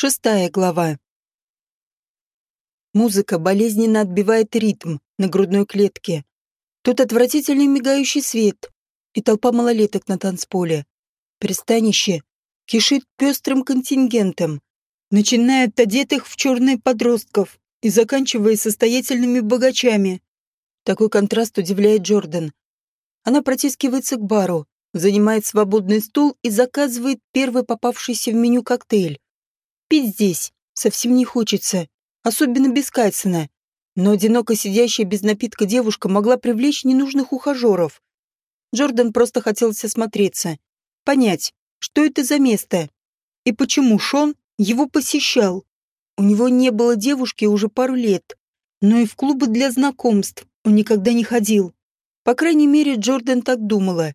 Шестая глава. Музыка болезненно отбивает ритм на грудной клетке. Тут отвратительный мигающий свет и толпа малолеток на танцполе. Пристанище кишит пестрым контингентом, начиная от одетых в черные подростков и заканчивая состоятельными богачами. Такой контраст удивляет Джордан. Она протискивается к бару, занимает свободный стул и заказывает первый попавшийся в меню коктейль. Пить здесь совсем не хочется, особенно без Кайсона. Но одиноко сидящая без напитка девушка могла привлечь ненужных ухажеров. Джордан просто хотел осмотреться, понять, что это за место и почему Шон его посещал. У него не было девушки уже пару лет, но и в клубы для знакомств он никогда не ходил. По крайней мере, Джордан так думала.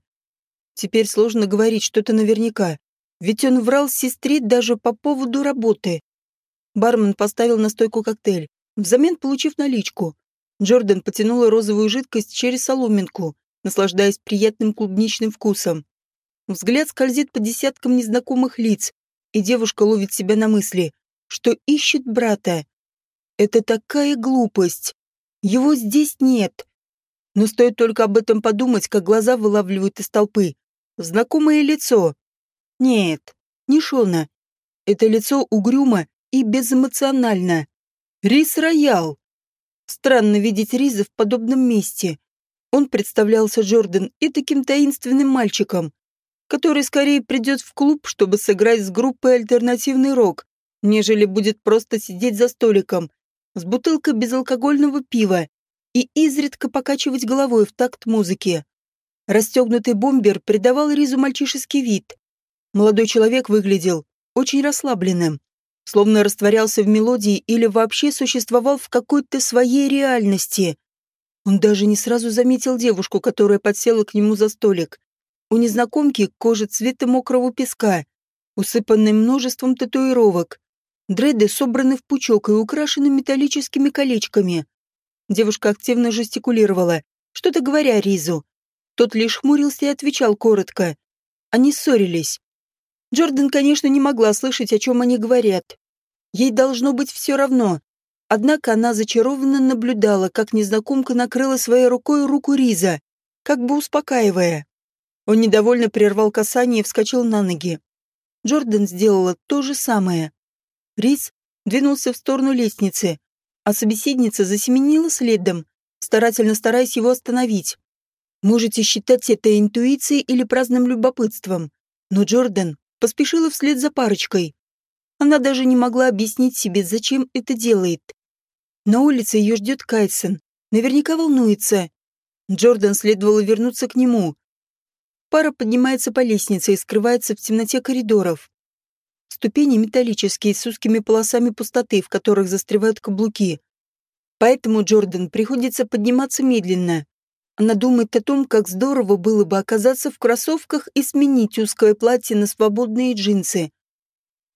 Теперь сложно говорить что-то наверняка, ведь он врал сестре даже по поводу работы. Бармен поставил на стойку коктейль, взамен получив наличку. Джордан потянула розовую жидкость через соломинку, наслаждаясь приятным клубничным вкусом. Взгляд скользит по десяткам незнакомых лиц, и девушка ловит себя на мысли, что ищет брата. Это такая глупость. Его здесь нет. Но стоит только об этом подумать, как глаза вылавливают из толпы. Знакомое лицо. Нет, не Шона. Это лицо угрюмо и безэмоционально. Рис Роял. Странно видеть Риза в подобном месте. Он представлялся Джордан и таким таинственным мальчиком, который скорее придет в клуб, чтобы сыграть с группой альтернативный рок, нежели будет просто сидеть за столиком с бутылкой безалкогольного пива и изредка покачивать головой в такт музыки. Расстегнутый бомбер придавал Ризу мальчишеский вид. Молодой человек выглядел очень расслабленным, словно растворялся в мелодии или вообще существовал в какой-то своей реальности. Он даже не сразу заметил девушку, которая подсела к нему за столик. У незнакомки кожа цвета мокрого песка, усыпанная множеством татуировок. Дреды собраны в пучок и украшены металлическими колечками. Девушка активно жестикулировала, что-то говоря Ризу. Тот лишь хмурился и отвечал коротко. Они ссорились. Джордан, конечно, не могла слышать, о чем они говорят. Ей должно быть все равно, Однако она зачарованно наблюдала, как незнакомка накрыла своей рукой руку Риза, как бы успокаивая. Он недовольно прервал касание и вскочил на ноги. Джордан сделала то же самое. Риз двинулся в сторону лестницы, а собеседница засеменила следом, старательно стараясь его остановить. Можете считать это интуицией или праздным любопытством, но Джордан поспешила вслед за парочкой. Она даже не могла объяснить себе, зачем это делает. На улице ее ждет Кайсон. Наверняка волнуется. Джордан следовало вернуться к нему. Пара поднимается по лестнице и скрывается в темноте коридоров. Ступени металлические, с узкими полосами пустоты, в которых застревают каблуки. Поэтому Джордан приходится подниматься медленно. Она думает о том, как здорово было бы оказаться в кроссовках и сменить узкое платье на свободные джинсы.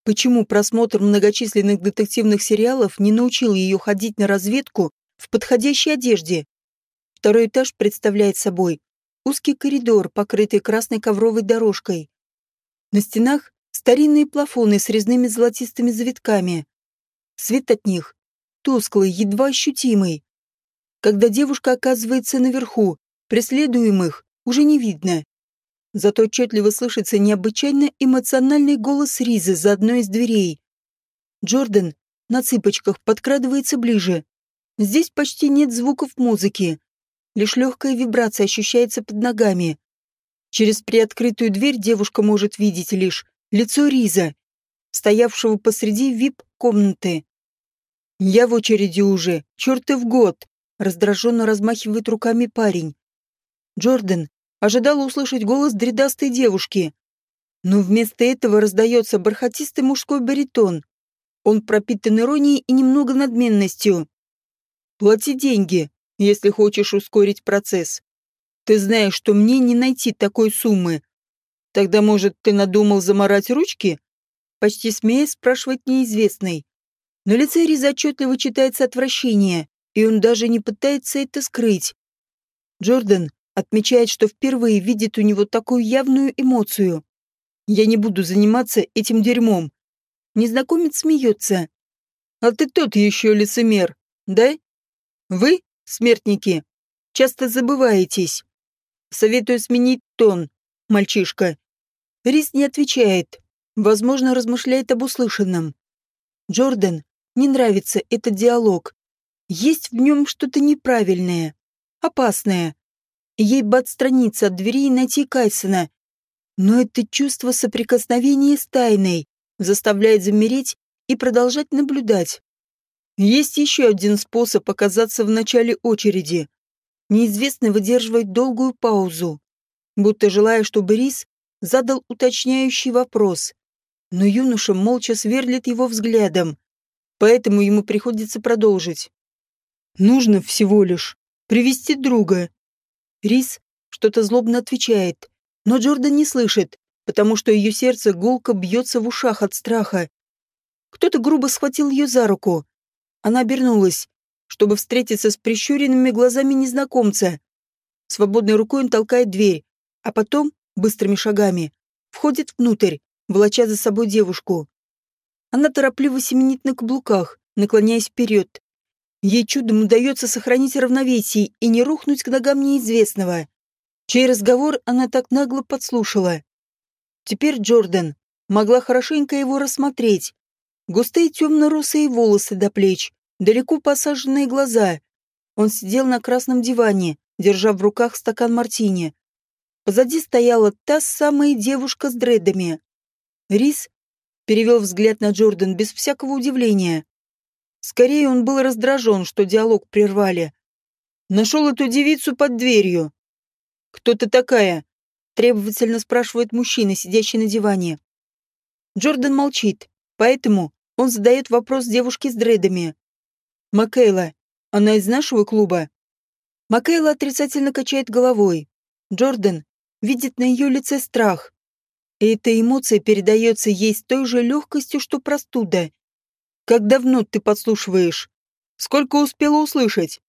Почему просмотр многочисленных детективных сериалов не научил ее ходить на разведку в подходящей одежде? Второй этаж представляет собой узкий коридор, покрытый красной ковровой дорожкой. На стенах старинные плафоны с резными золотистыми завитками. Свет от них тусклый, едва ощутимый. Когда девушка оказывается наверху, преследуемых уже не видно. Зато отчетливо слышится необычайно эмоциональный голос Ризы за одной из дверей. Джордан на цыпочках подкрадывается ближе. Здесь почти нет звуков музыки. Лишь легкая вибрация ощущается под ногами. Через приоткрытую дверь девушка может видеть лишь лицо Риза, стоявшего посреди вип-комнаты. «Я в очереди уже, чертов год!» Раздраженно размахивает руками парень. Джордан ожидала услышать голос дредастой девушки. Но вместо этого раздается бархатистый мужской баритон. Он пропитан иронией и немного надменностью. «Плати деньги, если хочешь ускорить процесс. Ты знаешь, что мне не найти такой суммы. Тогда, может, ты надумал заморать ручки?» Почти смеясь спрашивать неизвестный. На лице Риза отчетливо читается отвращение, и он даже не пытается это скрыть. Джордан Отмечает, что впервые видит у него такую явную эмоцию. Я не буду заниматься этим дерьмом. незнакомец смеется. «А ты тот еще лицемер, да? Вы, смертники, часто забываетесь. Советую сменить тон, мальчишка». Рис не отвечает. Возможно, размышляет об услышанном. Джордан не нравится этот диалог. Есть в нем что-то неправильное, опасное. Ей бы отстраниться от двери и найти Кайсона. Но это чувство соприкосновения с тайной заставляет замереть и продолжать наблюдать. Есть еще один способ оказаться в начале очереди. Неизвестный выдерживает долгую паузу, будто желая, чтобы Рис задал уточняющий вопрос. Но юноша молча сверлит его взглядом, поэтому ему приходится продолжить. Нужно всего лишь привести друга. Рис что-то злобно отвечает, но Джордан не слышит, потому что ее сердце гулко бьется в ушах от страха. Кто-то грубо схватил ее за руку. Она обернулась, чтобы встретиться с прищуренными глазами незнакомца. Свободной рукой он толкает дверь, а потом, быстрыми шагами, входит внутрь, волоча за собой девушку. Она торопливо семенит на каблуках, наклоняясь вперед, Ей чудом удается сохранить равновесие и не рухнуть к ногам неизвестного, чей разговор она так нагло подслушала. Теперь Джордан могла хорошенько его рассмотреть. Густые темно-русые волосы до плеч, далеко посаженные глаза. Он сидел на красном диване, держа в руках стакан мартини. Позади стояла та самая девушка с дредами. Рис перевел взгляд на Джордан без всякого удивления. Скорее, он был раздражен, что диалог прервали. Нашел эту девицу под дверью. «Кто ты такая?» — требовательно спрашивает мужчина, сидящий на диване. Джордан молчит, поэтому он задает вопрос девушке с дредами. «Макейла, она из нашего клуба?» Макейла отрицательно качает головой. Джордан видит на ее лице страх. И эта эмоция передается ей с той же легкостью, что простуда. Как давно ты подслушиваешь? Сколько успела услышать?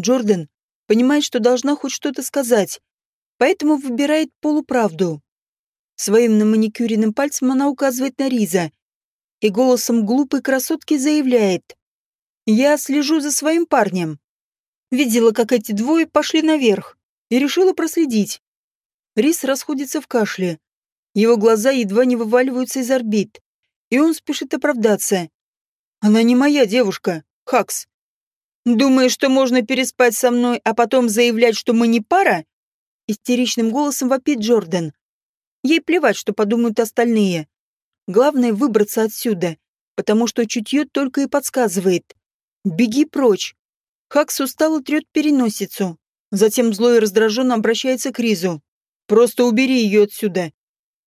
Джордан понимает, что должна хоть что-то сказать, поэтому выбирает полуправду. Своим наманикюренным пальцем она указывает на Риза и голосом глупой красотки заявляет. «Я слежу за своим парнем. Видела, как эти двое пошли наверх и решила проследить». Риз расходится в кашле. Его глаза едва не вываливаются из орбит, и он спешит оправдаться. Она не моя девушка, Хакс. Думаешь, что можно переспать со мной, а потом заявлять, что мы не пара? Истеричным голосом вопит Джордан. Ей плевать, что подумают остальные. Главное выбраться отсюда, потому что чутье только и подсказывает. Беги прочь. Хакс устало трет переносицу. Затем злой и раздраженно обращается к Ризу. Просто убери ее отсюда.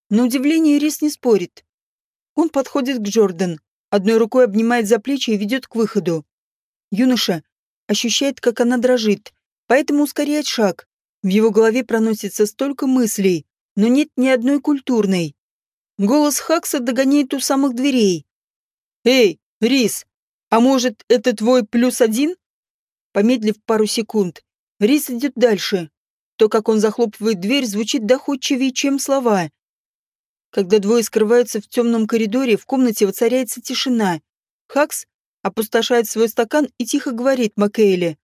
На удивление Риз не спорит. Он подходит к Джордан, Одной рукой обнимает за плечи и ведет к выходу. Юноша ощущает, как она дрожит, поэтому ускоряет шаг. В его голове проносится столько мыслей, но нет ни одной культурной. Голос Хакса догоняет у самых дверей. «Эй, Рис, а может, это твой плюс один?» Помедлив пару секунд, Рис идет дальше. То, как он захлопывает дверь, звучит доходчивее, чем слова. Когда двое скрываются в темном коридоре, в комнате воцаряется тишина. Хакс опустошает свой стакан и тихо говорит Макейле.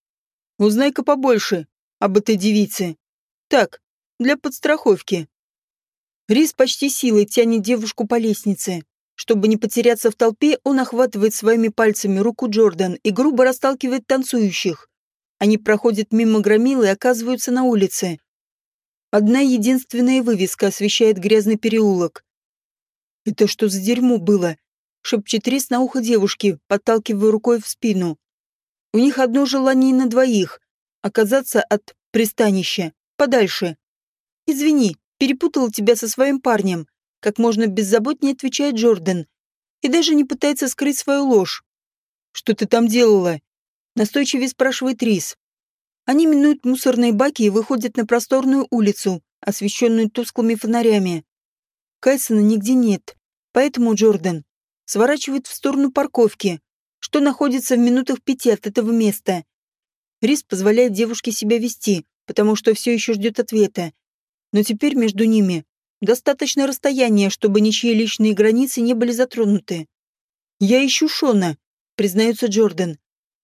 «Узнай-ка побольше об этой девице. Так, для подстраховки». Рис почти силой тянет девушку по лестнице. Чтобы не потеряться в толпе, он охватывает своими пальцами руку Джордан и грубо расталкивает танцующих. Они проходят мимо громилы и оказываются на улице. Одна единственная вывеска освещает грязный переулок. «Это что за дерьмо было?» — шепчет Рис на ухо девушки, подталкивая рукой в спину. «У них одно желание на двоих — оказаться от пристанища, подальше. Извини, перепутала тебя со своим парнем», — как можно беззаботнее отвечает Джордан, и даже не пытается скрыть свою ложь. «Что ты там делала?» — настойчивее спрашивает Рис. Они минуют мусорные баки и выходят на просторную улицу, освещенную тусклыми фонарями. Кайсона нигде нет, поэтому Джордан сворачивает в сторону парковки, что находится в минутах пяти от этого места. Рис позволяет девушке себя вести, потому что все еще ждет ответа. Но теперь между ними достаточно расстояния, чтобы ничьи личные границы не были затронуты. «Я ищу Шона», — признается Джордан,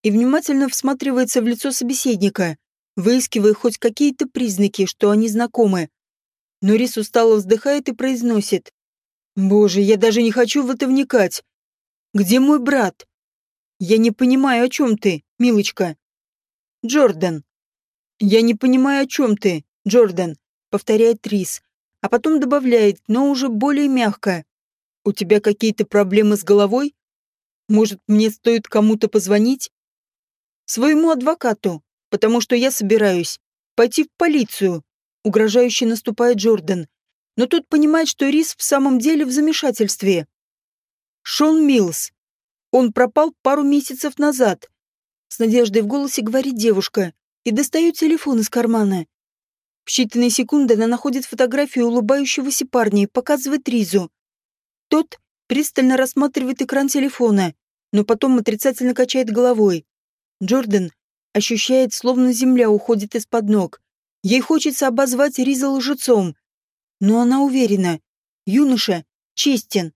и внимательно всматривается в лицо собеседника, выискивая хоть какие-то признаки, что они знакомы. Но Рис устало вздыхает и произносит. «Боже, я даже не хочу в это вникать. Где мой брат?» «Я не понимаю, о чем ты, милочка». «Джордан». «Я не понимаю, о чем ты, Джордан», — повторяет Рис, а потом добавляет, но уже более мягко. «У тебя какие-то проблемы с головой? Может, мне стоит кому-то позвонить?» «Своему адвокату, потому что я собираюсь пойти в полицию», — угрожающе наступает Джордан. Но тут понимает, что Рис в самом деле в замешательстве. Шон Милс. Он пропал пару месяцев назад. С надеждой в голосе говорит девушка и достает телефон из кармана. В считанные секунды она находит фотографию улыбающегося парня и показывает Ризу. Тот пристально рассматривает экран телефона, но потом отрицательно качает головой. Джордан ощущает, словно земля уходит из-под ног. Ей хочется обозвать Риза лжецом. Но она уверена. Юноша честен.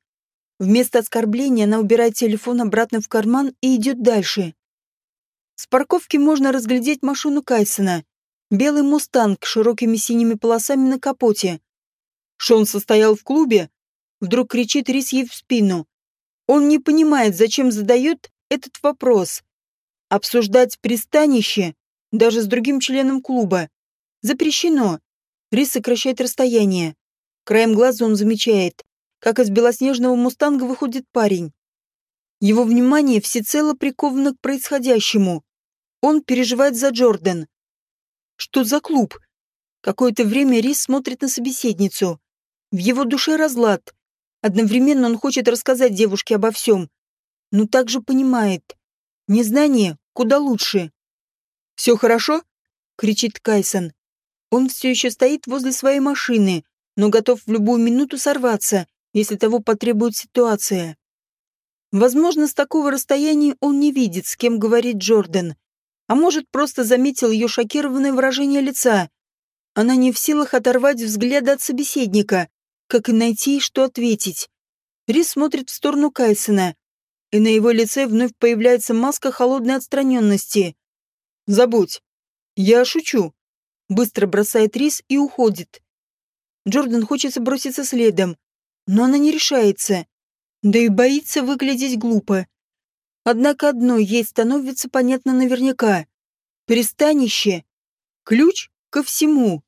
Вместо оскорбления она убирает телефон обратно в карман и идет дальше. С парковки можно разглядеть машину Кайсона. Белый мустанг с широкими синими полосами на капоте. Шон состоял в клубе. Вдруг кричит Рис ей в спину. Он не понимает, зачем задает этот вопрос. Обсуждать пристанище даже с другим членом клуба запрещено. Рис сокращает расстояние. Краем глаза он замечает, как из белоснежного мустанга выходит парень. Его внимание всецело приковано к происходящему. Он переживает за Джордан. Что за клуб? Какое-то время Рис смотрит на собеседницу. В его душе разлад. Одновременно он хочет рассказать девушке обо всем, но также понимает. Незнание куда лучше. «Все хорошо?» — кричит Кайсон. Он все еще стоит возле своей машины, но готов в любую минуту сорваться, если того потребует ситуация. Возможно, с такого расстояния он не видит, с кем говорит Джордан, а может, просто заметил ее шокированное выражение лица. Она не в силах оторвать взгляд от собеседника, как и найти, что ответить. Рис смотрит в сторону Кайсона, и на его лице вновь появляется маска холодной отстраненности. «Забудь. Я шучу», — быстро бросает Рис и уходит. Джордан хочется броситься следом, но она не решается, да и боится выглядеть глупо. Однако одно ей становится понятно наверняка. Пристанище — ключ ко всему.